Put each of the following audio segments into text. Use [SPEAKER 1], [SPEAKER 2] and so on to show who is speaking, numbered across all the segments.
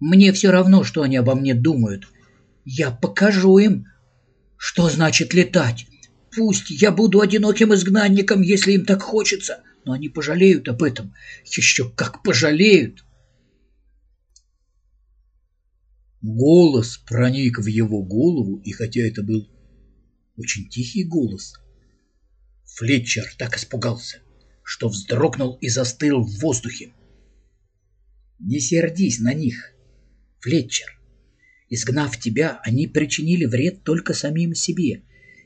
[SPEAKER 1] Мне все равно, что они обо мне думают. Я покажу им, что значит летать. Пусть я буду одиноким изгнанником, если им так хочется, но они пожалеют об этом. Еще как пожалеют.
[SPEAKER 2] Голос проник в его голову, и хотя это был очень тихий голос, Флетчер так испугался, что вздрогнул и застыл в воздухе.
[SPEAKER 1] Не сердись на них, Флетчер. Изгнав тебя, они причинили вред только самим себе,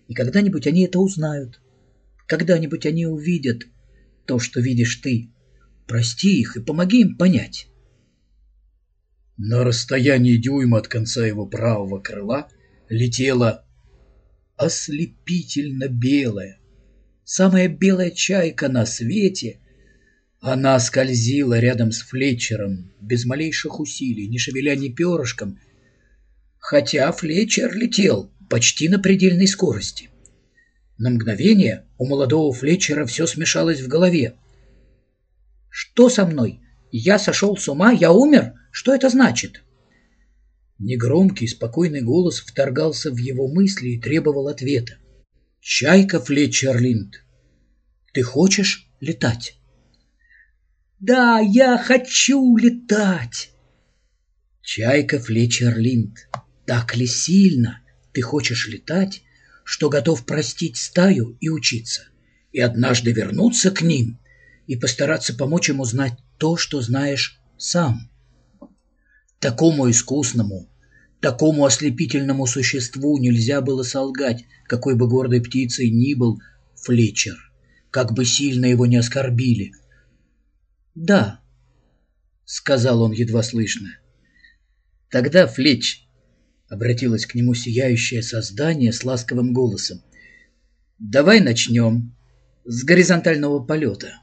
[SPEAKER 1] и когда-нибудь они это узнают. Когда-нибудь они увидят то, что видишь ты. Прости их и помоги им понять.
[SPEAKER 2] На расстоянии дюйма от конца его правого крыла летела ослепительно белая, самая белая чайка на свете. Она скользила рядом с Флетчером без малейших усилий, не шевеля ни перышком, хотя Флетчер летел почти на предельной скорости. На мгновение у молодого Флетчера все смешалось в голове. «Что со мной? Я сошел с ума? Я умер?» Что это значит?» Негромкий, спокойный голос вторгался в его мысли и требовал ответа. «Чайка Флетчерлинд, ты хочешь летать?» «Да, я хочу летать!» «Чайка Флетчерлинд, так ли сильно ты хочешь летать, что готов простить стаю и учиться, и однажды вернуться к ним и постараться помочь им узнать то, что знаешь сам?» Такому искусному, такому ослепительному существу нельзя было солгать, какой бы гордой птицей ни был Флетчер, как бы сильно его не оскорбили. «Да», — сказал он едва слышно. «Тогда, Флетч», — обратилось к нему сияющее создание с ласковым голосом, — «давай начнем с горизонтального полета».